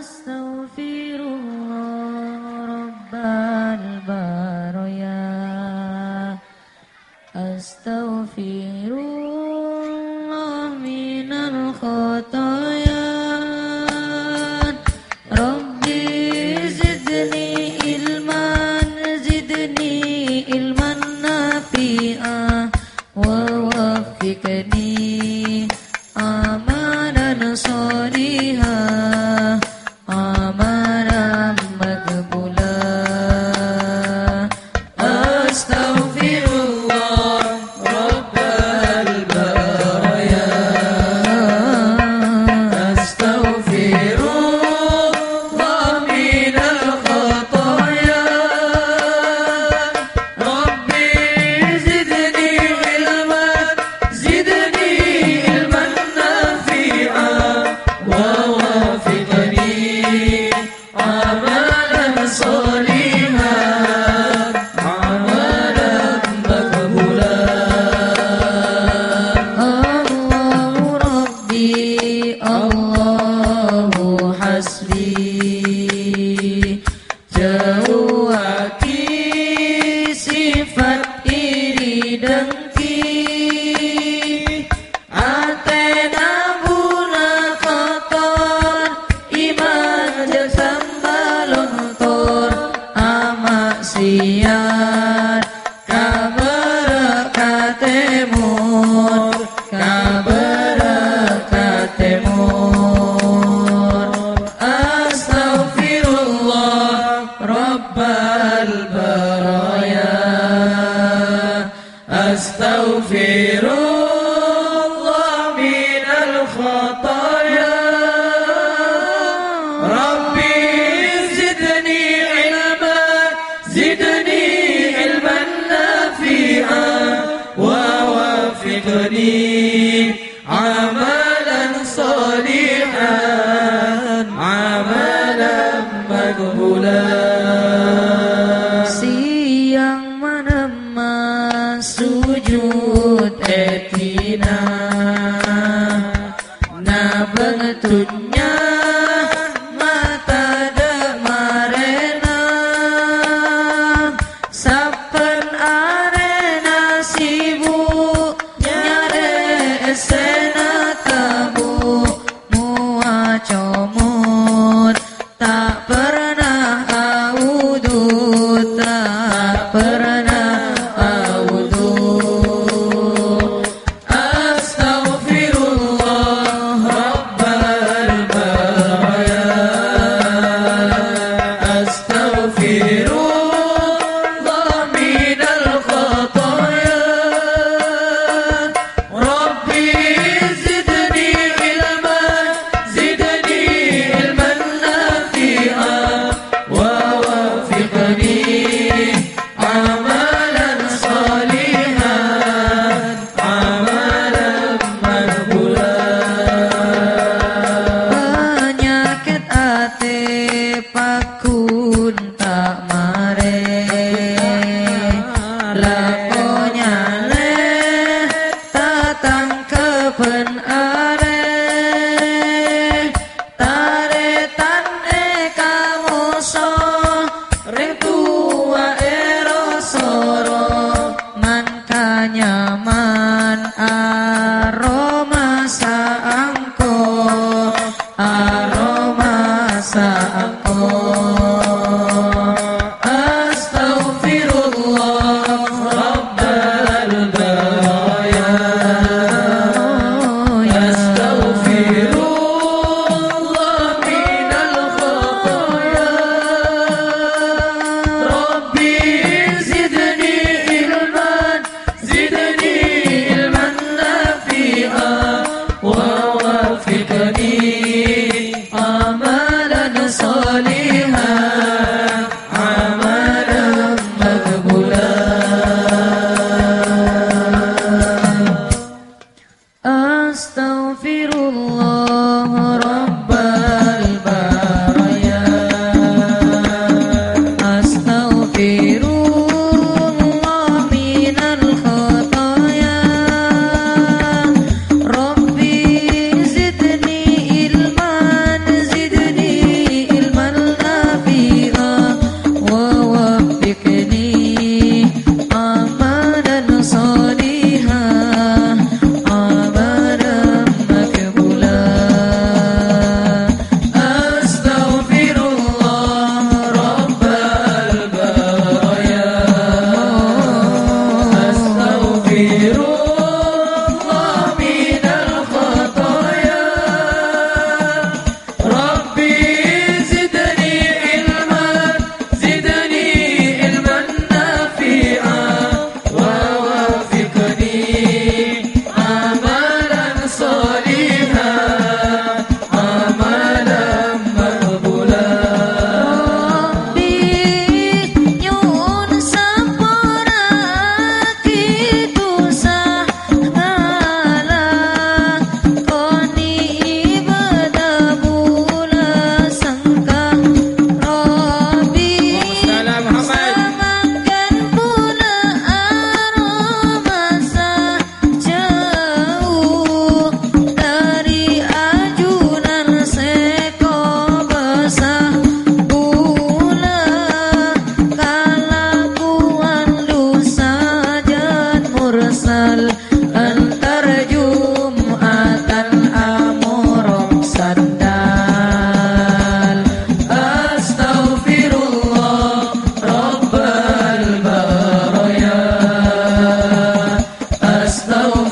estão vivos. Allahu hasbi. Jauh hati sifat iri dengki. Atena buna kotor iman jasa البرايا. أستغفر الله من الخطايا. ربي زدني علما زدني علما نافعا ووفقني Nabangtun na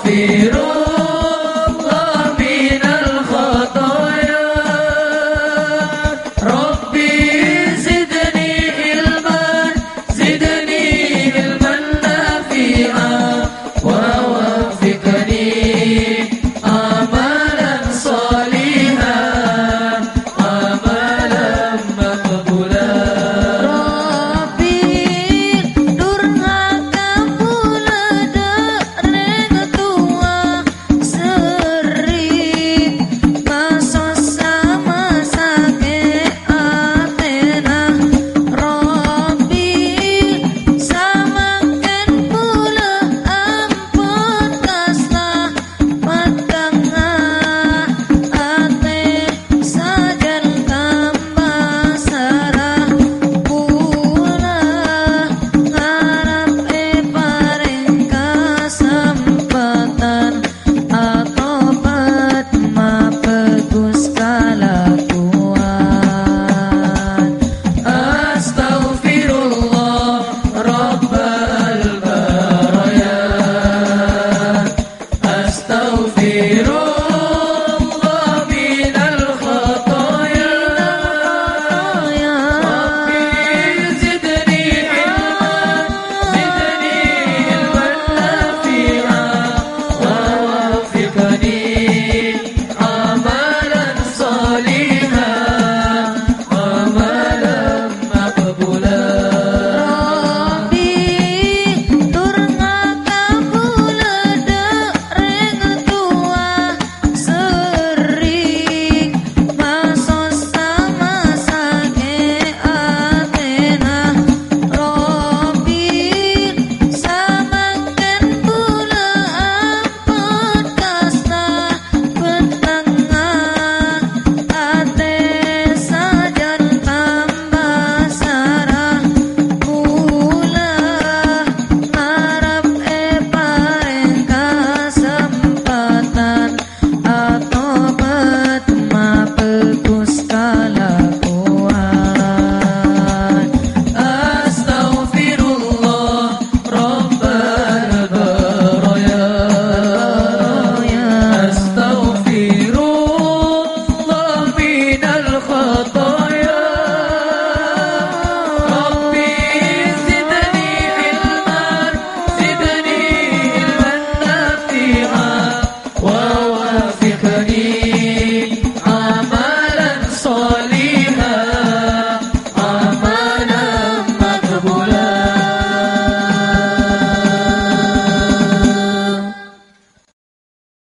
Yeah.